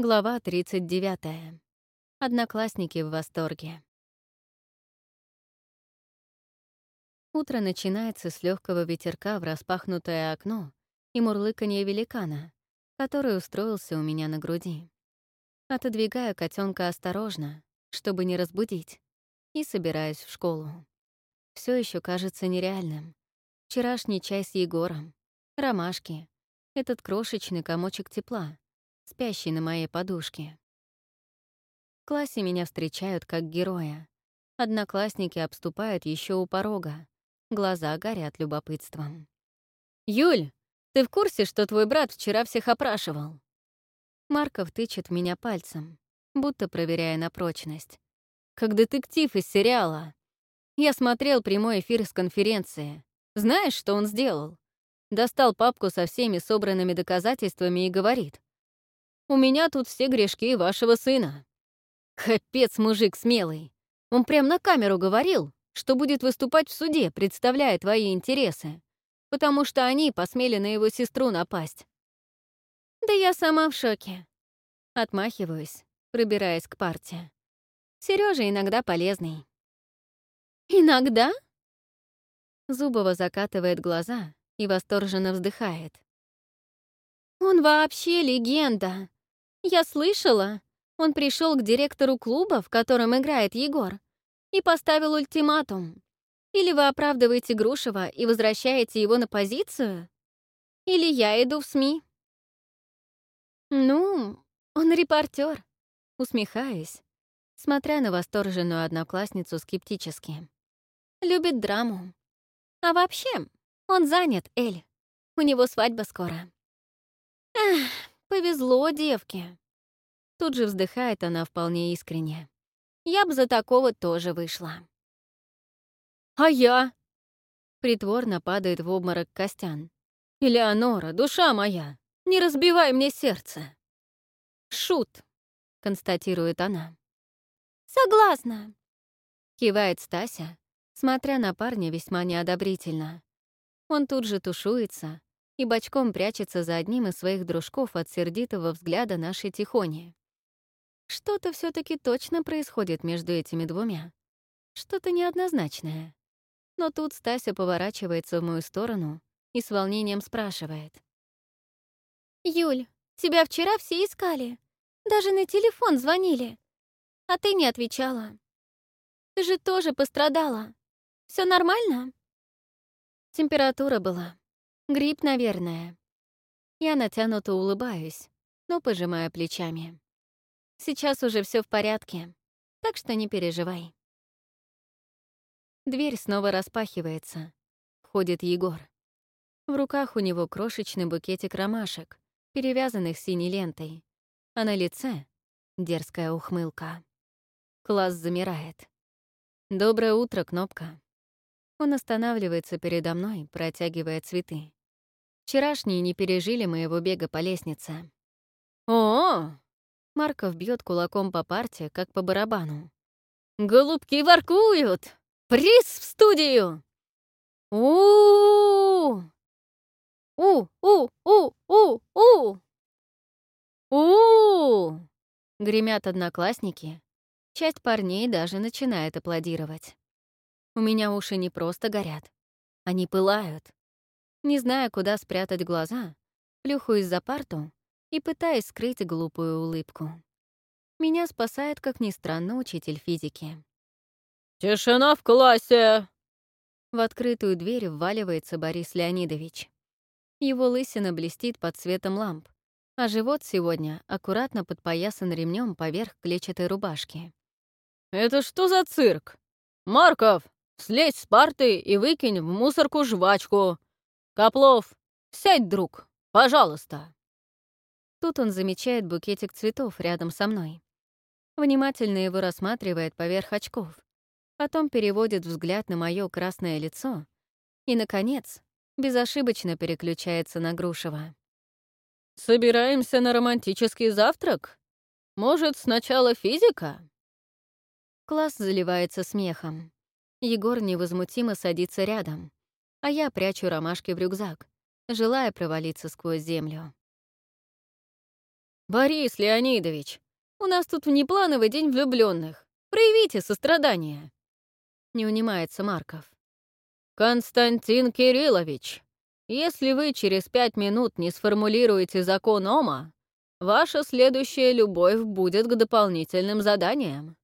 Глава 39. Одноклассники в восторге. Утро начинается с легкого ветерка в распахнутое окно и мурлыканье великана, который устроился у меня на груди. Отодвигаю котенка осторожно, чтобы не разбудить, и собираюсь в школу. Все еще кажется нереальным. Вчерашний чай с Егором, ромашки, этот крошечный комочек тепла — спящий на моей подушке. В классе меня встречают как героя. Одноклассники обступают еще у порога. Глаза горят любопытством. «Юль, ты в курсе, что твой брат вчера всех опрашивал?» Марков тычет меня пальцем, будто проверяя на прочность. «Как детектив из сериала. Я смотрел прямой эфир с конференции. Знаешь, что он сделал? Достал папку со всеми собранными доказательствами и говорит. У меня тут все грешки вашего сына». Капец, мужик смелый. Он прям на камеру говорил, что будет выступать в суде, представляя твои интересы, потому что они посмели на его сестру напасть. Да я сама в шоке. Отмахиваюсь, пробираясь к парте. Сережа иногда полезный. Иногда? Зубова закатывает глаза и восторженно вздыхает. Он вообще легенда. Я слышала, он пришел к директору клуба, в котором играет Егор, и поставил ультиматум. Или вы оправдываете Грушева и возвращаете его на позицию, или я иду в СМИ. Ну, он репортер, усмехаясь, смотря на восторженную одноклассницу скептически. Любит драму. А вообще, он занят, Эль. У него свадьба скоро. Эх, Повезло девке. Тут же вздыхает она вполне искренне. Я бы за такого тоже вышла. А я? Притворно падает в обморок Костян. «Элеонора, душа моя, не разбивай мне сердце!» «Шут», — констатирует она. «Согласна», — кивает Стася, смотря на парня весьма неодобрительно. Он тут же тушуется, и бочком прячется за одним из своих дружков от сердитого взгляда нашей Тихони. Что-то все таки точно происходит между этими двумя. Что-то неоднозначное. Но тут Стася поворачивается в мою сторону и с волнением спрашивает. «Юль, тебя вчера все искали. Даже на телефон звонили. А ты не отвечала. Ты же тоже пострадала. Все нормально?» Температура была, Грипп, наверное. Я натянуто улыбаюсь, но пожимаю плечами. Сейчас уже все в порядке, так что не переживай. Дверь снова распахивается. Входит Егор. В руках у него крошечный букетик ромашек, перевязанных синей лентой, а на лице — дерзкая ухмылка. Класс замирает. «Доброе утро, Кнопка». Он останавливается передо мной, протягивая цветы. Вчерашние не пережили моего бега по лестнице. О, -о, -о Марков бьет кулаком по парте, как по барабану. Голубки воркуют! Приз в студию! У! У! У! У! У! У! У! Гремят одноклассники. Часть парней даже начинает аплодировать. У меня уши не просто горят, они пылают. Не зная, куда спрятать глаза, плюхаюсь за парту и пытаюсь скрыть глупую улыбку. Меня спасает, как ни странно, учитель физики. «Тишина в классе!» В открытую дверь вваливается Борис Леонидович. Его лысина блестит под светом ламп, а живот сегодня аккуратно подпоясан ремнем поверх клетчатой рубашки. «Это что за цирк? Марков, слезь с парты и выкинь в мусорку жвачку. «Коплов, сядь, друг, пожалуйста!» Тут он замечает букетик цветов рядом со мной. Внимательно его рассматривает поверх очков, потом переводит взгляд на мое красное лицо и, наконец, безошибочно переключается на Грушева. «Собираемся на романтический завтрак? Может, сначала физика?» Класс заливается смехом. Егор невозмутимо садится рядом, а я прячу ромашки в рюкзак, желая провалиться сквозь землю. «Борис Леонидович, у нас тут внеплановый день влюбленных. Проявите сострадание!» Не унимается Марков. «Константин Кириллович, если вы через пять минут не сформулируете закон Ома, ваша следующая любовь будет к дополнительным заданиям».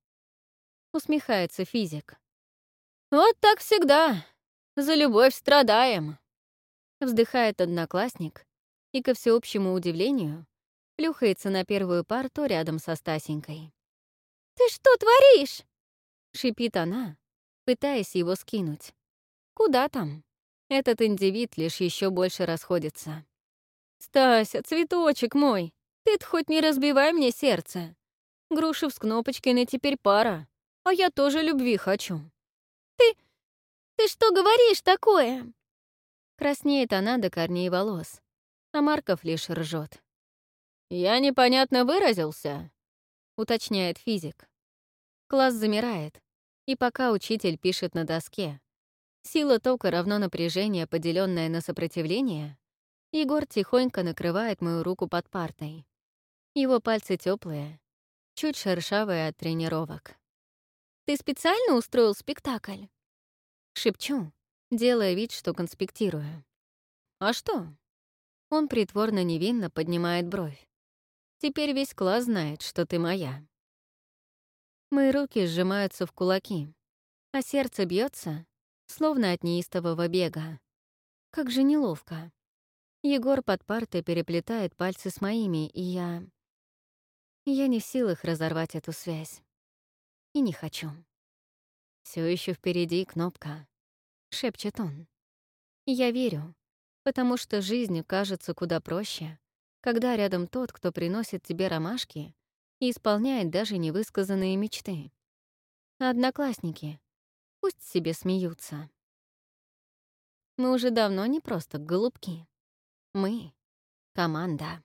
Усмехается физик. «Вот так всегда. За любовь страдаем!» Вздыхает одноклассник и, ко всеобщему удивлению, плюхается на первую парту рядом со Стасенькой. «Ты что творишь?» — шипит она, пытаясь его скинуть. «Куда там?» Этот индивид лишь еще больше расходится. «Стася, цветочек мой, ты хоть не разбивай мне сердце. Грушев с Кнопочкиной теперь пара, а я тоже любви хочу». «Ты... ты что говоришь такое?» Краснеет она до корней волос, а Марков лишь ржет. «Я непонятно выразился», — уточняет физик. Класс замирает, и пока учитель пишет на доске «Сила тока равно напряжение, поделенное на сопротивление», Егор тихонько накрывает мою руку под партой. Его пальцы теплые, чуть шершавые от тренировок. «Ты специально устроил спектакль?» Шепчу, делая вид, что конспектирую. «А что?» Он притворно невинно поднимает бровь. «Теперь весь класс знает, что ты моя». Мои руки сжимаются в кулаки, а сердце бьется, словно от неистового бега. Как же неловко. Егор под партой переплетает пальцы с моими, и я... Я не в силах разорвать эту связь. И не хочу. Все еще впереди кнопка шепчет он. Я верю, потому что жизнь кажется куда проще, когда рядом тот, кто приносит тебе ромашки и исполняет даже невысказанные мечты. Одноклассники, пусть себе смеются. Мы уже давно не просто голубки. Мы — команда.